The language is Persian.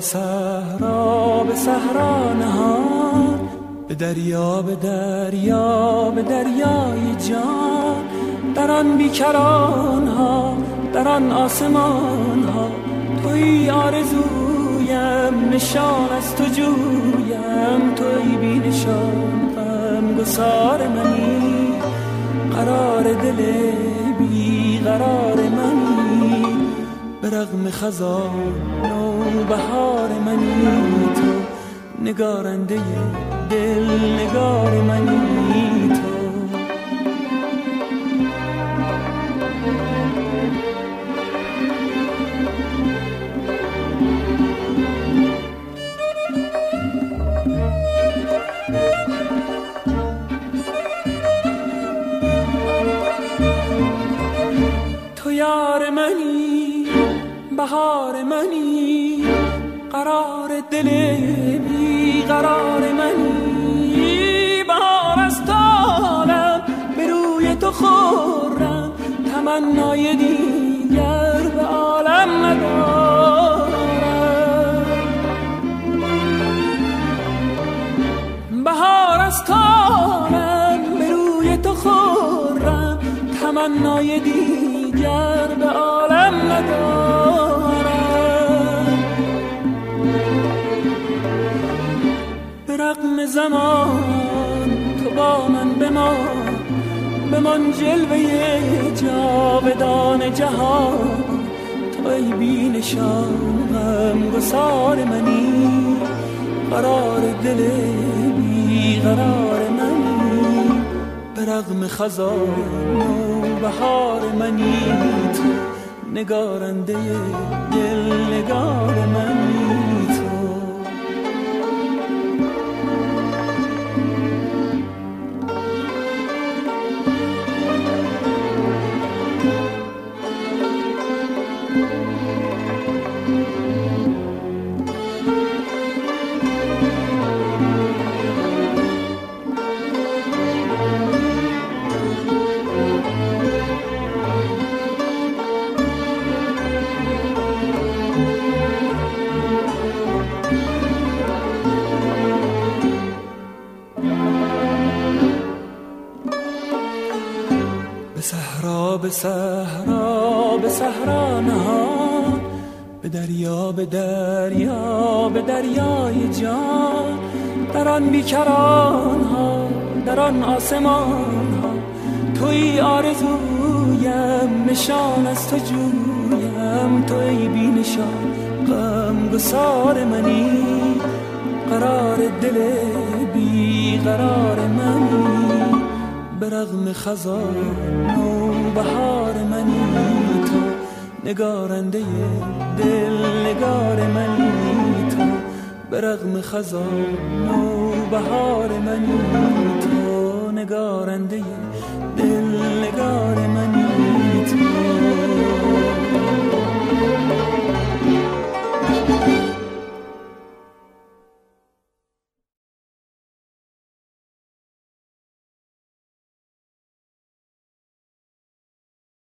صحرا به صحرا نهان. به دریا به دریا به دریای جان. در آن بیکران ها در آن آسمان ها توی آرزویم نشان از تو جویم. توی بی نشان غم گسار منی. قرار دل بی قرار به رغم خزان بهار منی تو نگارنده دل نگار منی تو. بهار منی قرار دل بی قرار منی. بهار از تالم به روی تو خورم تمنای دیگر به عالم ندارم. بهار از تالم به روی تو خورم تمنای دیگر به عالم ندارم. رقم زمان تو با من بمان بمان جلوه جاودان جهان. تو ای بی نشان غم گسار منی قرار دل بی قرار منی. به رغم خزان بهار منی تو نگارنده دل نگار صحرا به صحرا نهان به دریا به دریا به دریای جان. در آن بیکران ها در آن آسمان ها توی آرزویم نشان از تو جویم. توی بی نشان غم گسار منی. قرار دل بی قرار منی. به رغم خزان و بهار منی تو نگارنده دل نگار منی تو به رغم خزان و بهار منی تو نگارنده